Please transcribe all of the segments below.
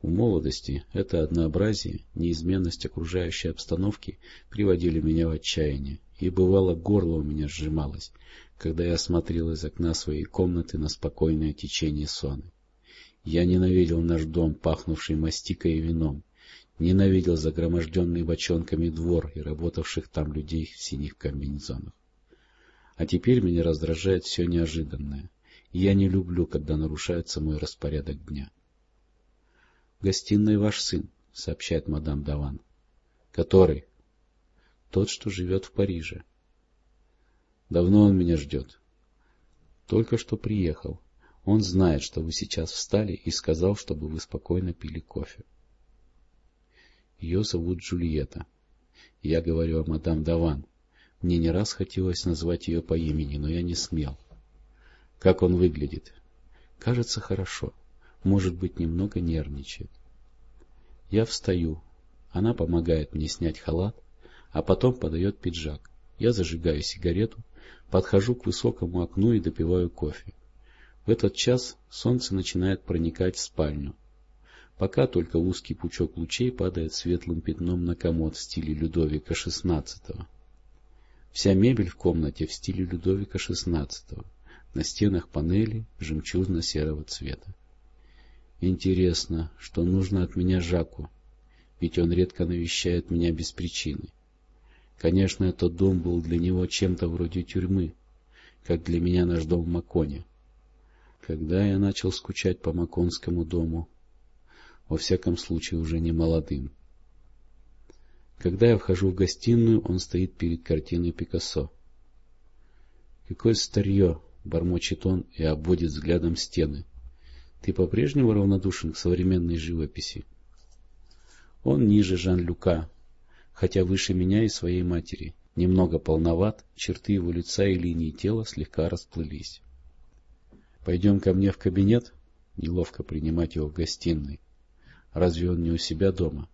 В молодости это однообразие, неизменность окружающей обстановки приводили меня в отчаяние, и бывало горло у меня сжималось, когда я смотрел из окна своей комнаты на спокойное течение сона. Я ненавидел наш дом, пахнувший мастикой и вином, ненавидел загроможденный бочонками двор и работавших там людей в синих комбинезонах. А теперь меня раздражает все неожиданное, и я не люблю, когда нарушается мой распорядок дня. — Гостиной ваш сын, — сообщает мадам Даван. — Который? — Тот, что живет в Париже. — Давно он меня ждет. — Только что приехал. Он знает, что вы сейчас встали, и сказал, чтобы вы спокойно пили кофе. Ее зовут Джульетта. Я говорю о мадам Даван. Мне не раз хотелось назвать ее по имени, но я не смел. Как он выглядит? Кажется, хорошо. Может быть, немного нервничает. Я встаю. Она помогает мне снять халат, а потом подает пиджак. Я зажигаю сигарету, подхожу к высокому окну и допиваю кофе. В этот час солнце начинает проникать в спальню. Пока только узкий пучок лучей падает светлым пятном на комод в стиле Людовика XVI. Вся мебель в комнате в стиле Людовика XVI. На стенах панели жемчужно-серого цвета. Интересно, что нужно от меня Жаку, ведь он редко навещает меня без причины. Конечно, этот дом был для него чем-то вроде тюрьмы, как для меня наш дом в Маконе. Когда я начал скучать по Маконскому дому, во всяком случае уже не молодым. Когда я вхожу в гостиную, он стоит перед картиной Пикассо. «Какое старье!» — бормочет он и обводит взглядом стены. «Ты по-прежнему равнодушен к современной живописи?» Он ниже Жан-Люка, хотя выше меня и своей матери. Немного полноват, черты его лица и линии тела слегка расплылись. «Пойдем ко мне в кабинет?» Неловко принимать его в гостиной. Разве он не у себя дома?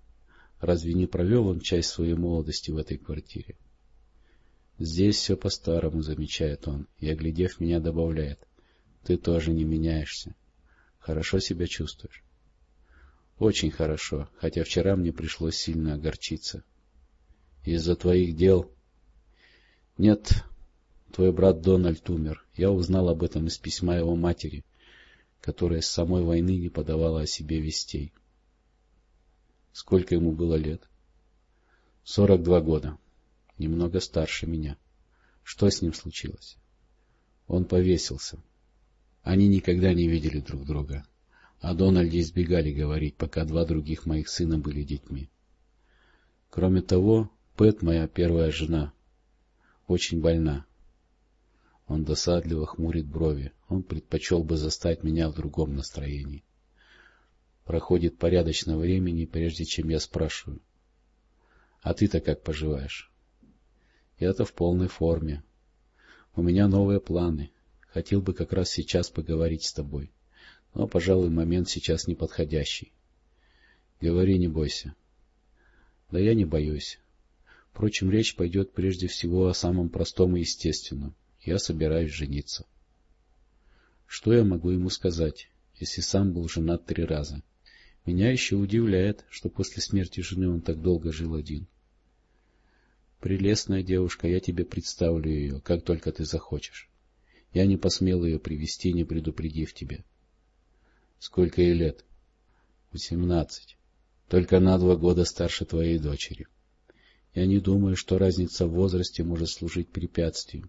Разве не провел он часть своей молодости в этой квартире? Здесь все по-старому, замечает он, и, оглядев меня, добавляет. Ты тоже не меняешься. Хорошо себя чувствуешь? Очень хорошо, хотя вчера мне пришлось сильно огорчиться. Из-за твоих дел? Нет, твой брат Дональд умер. Я узнал об этом из письма его матери, которая с самой войны не подавала о себе вестей. Сколько ему было лет? Сорок два года. Немного старше меня. Что с ним случилось? Он повесился. Они никогда не видели друг друга. О Дональде избегали говорить, пока два других моих сына были детьми. Кроме того, Пэт, моя первая жена, очень больна. Он досадливо хмурит брови. Он предпочел бы застать меня в другом настроении. Проходит порядочно времени, прежде чем я спрашиваю. — А ты-то как поживаешь? — Я-то в полной форме. У меня новые планы. Хотел бы как раз сейчас поговорить с тобой. Но, пожалуй, момент сейчас неподходящий. — Говори, не бойся. — Да я не боюсь. Впрочем, речь пойдет прежде всего о самом простом и естественном. Я собираюсь жениться. Что я могу ему сказать, если сам был женат три раза? — меня еще удивляет, что после смерти жены он так долго жил один. Прелестная девушка, я тебе представлю ее, как только ты захочешь. Я не посмел ее привести, не предупредив тебя. Сколько ей лет? Восемнадцать. Только на два года старше твоей дочери. Я не думаю, что разница в возрасте может служить препятствием.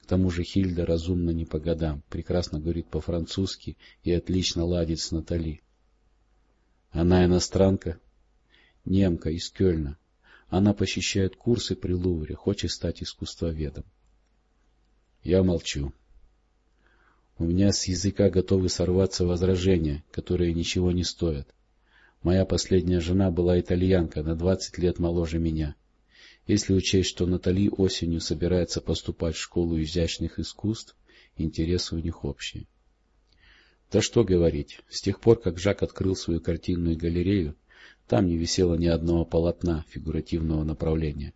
К тому же Хильда разумна не по годам, прекрасно говорит по-французски и отлично ладит с Натали. Она иностранка? Немка из Кёльна. Она посещает курсы при Лувре, хочет стать искусствоведом. Я молчу. У меня с языка готовы сорваться возражения, которые ничего не стоят. Моя последняя жена была итальянка, на двадцать лет моложе меня. Если учесть, что Натали осенью собирается поступать в школу изящных искусств, интересы у них общие. Да что говорить, с тех пор, как Жак открыл свою картинную галерею, там не висело ни одного полотна фигуративного направления.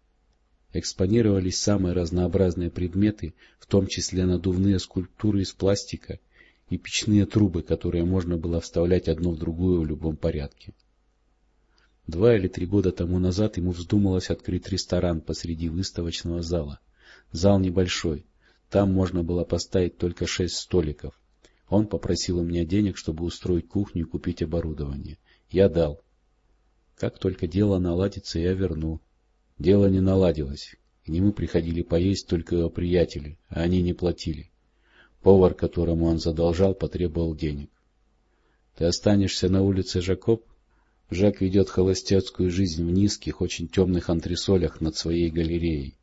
Экспонировались самые разнообразные предметы, в том числе надувные скульптуры из пластика и печные трубы, которые можно было вставлять одну в другую в любом порядке. Два или три года тому назад ему вздумалось открыть ресторан посреди выставочного зала. Зал небольшой, там можно было поставить только шесть столиков. Он попросил у меня денег, чтобы устроить кухню и купить оборудование. Я дал. Как только дело наладится, я верну. Дело не наладилось. К нему приходили поесть только его приятели, а они не платили. Повар, которому он задолжал, потребовал денег. — Ты останешься на улице Жакоб? Жак ведет холостяцкую жизнь в низких, очень темных антресолях над своей галереей.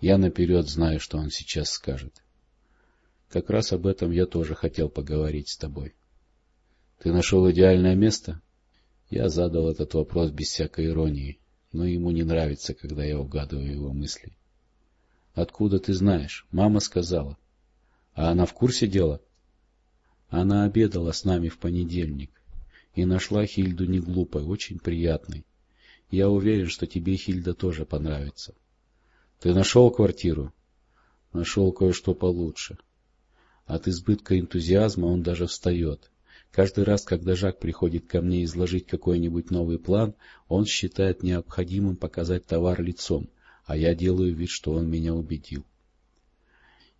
Я наперед знаю, что он сейчас скажет. Как раз об этом я тоже хотел поговорить с тобой. Ты нашел идеальное место? Я задал этот вопрос без всякой иронии, но ему не нравится, когда я угадываю его мысли. Откуда ты знаешь? Мама сказала. А она в курсе дела? Она обедала с нами в понедельник и нашла Хильду не глупой, очень приятной. Я уверен, что тебе Хильда тоже понравится. Ты нашел квартиру? Нашел кое-что получше. От избытка энтузиазма он даже встает. Каждый раз, когда Жак приходит ко мне изложить какой-нибудь новый план, он считает необходимым показать товар лицом, а я делаю вид, что он меня убедил.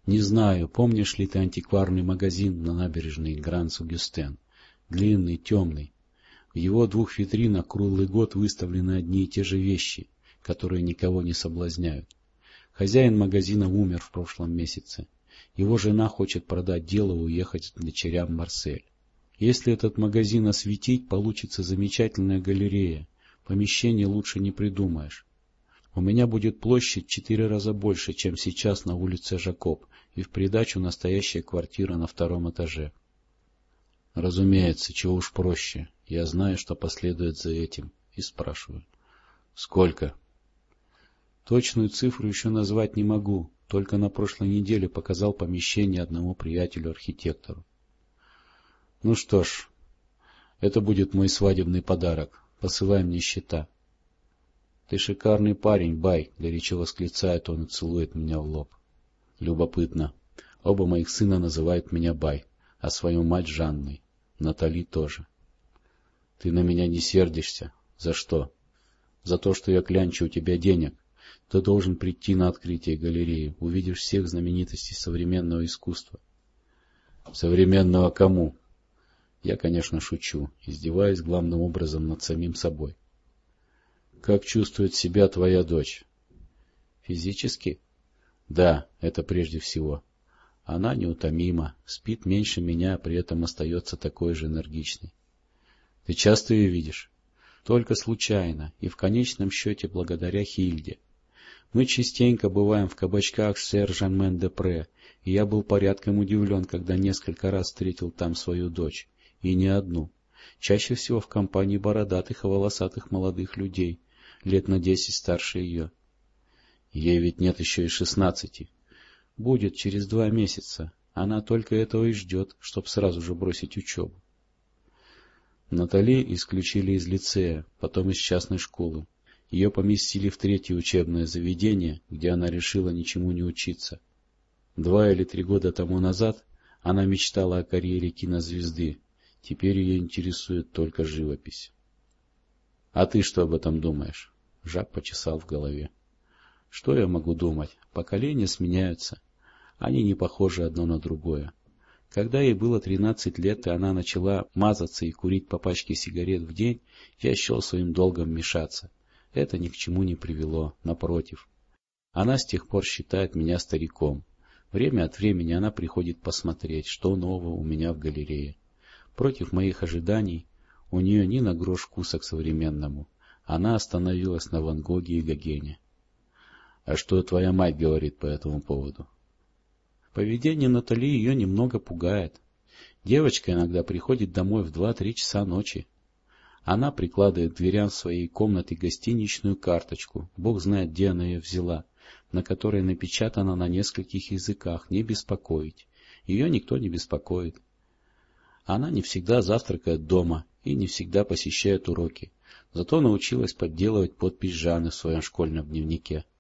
Не знаю, помнишь ли ты антикварный магазин на набережной Гран-Сугюстен? Длинный, темный. В его двух витринах круглый год выставлены одни и те же вещи, которые никого не соблазняют. Хозяин магазина умер в прошлом месяце. Его жена хочет продать дело и уехать к дочерям Марсель. Если этот магазин осветить, получится замечательная галерея. Помещение лучше не придумаешь. У меня будет площадь четыре раза больше, чем сейчас на улице Жакоб, и в придачу настоящая квартира на втором этаже. Разумеется, чего уж проще. Я знаю, что последует за этим, и спрашиваю. Сколько? Точную цифру еще назвать не могу, только на прошлой неделе показал помещение одному приятелю-архитектору. Ну что ж, это будет мой свадебный подарок. Посылай мне счета. — Ты шикарный парень, Бай! — горячо восклицает он и целует меня в лоб. Любопытно. Оба моих сына называют меня Бай, а свою мать Жанной. Натали тоже. — Ты на меня не сердишься? За что? — За то, что я клянчу у тебя денег. Ты должен прийти на открытие галереи, увидишь всех знаменитостей современного искусства. — Современного кому? Я, конечно, шучу, издеваясь главным образом над самим собой. Как чувствует себя твоя дочь? Физически? Да, это прежде всего. Она неутомима, спит меньше меня, при этом остается такой же энергичной. Ты часто ее видишь? Только случайно, и в конечном счете благодаря Хильде. Мы частенько бываем в кабачках Сэр-Жанмен-де-Пре, и я был порядком удивлен, когда несколько раз встретил там свою дочь, и не одну, чаще всего в компании бородатых и волосатых молодых людей, лет на десять старше ее. Ей ведь нет еще и шестнадцати. Будет через два месяца. Она только этого и ждет, чтоб сразу же бросить учебу. Натали исключили из лицея, потом из частной школы. Ее поместили в третье учебное заведение, где она решила ничему не учиться. Два или три года тому назад она мечтала о карьере кинозвезды, теперь ее интересует только живопись. — А ты что об этом думаешь? Жак почесал в голове. Что я могу думать? Поколения сменяются. Они не похожи одно на другое. Когда ей было тринадцать лет, и она начала мазаться и курить по пачке сигарет в день, я счел своим долгом мешаться. Это ни к чему не привело, напротив. Она с тех пор считает меня стариком. Время от времени она приходит посмотреть, что нового у меня в галерее. Против моих ожиданий у нее ни на грош вкуса к современному. Она остановилась на Ван Гоге и Гогене. — А что твоя мать говорит по этому поводу? Поведение Натали ее немного пугает. Девочка иногда приходит домой в два-три часа ночи. Она прикладывает к дверям своей комнаты гостиничную карточку, бог знает, где она ее взяла, на которой напечатано на нескольких языках «Не беспокоить». Ее никто не беспокоит. Она не всегда завтракает дома и не всегда посещает уроки. Зато научилась подделывать подпись Жанны в своем школьном дневнике.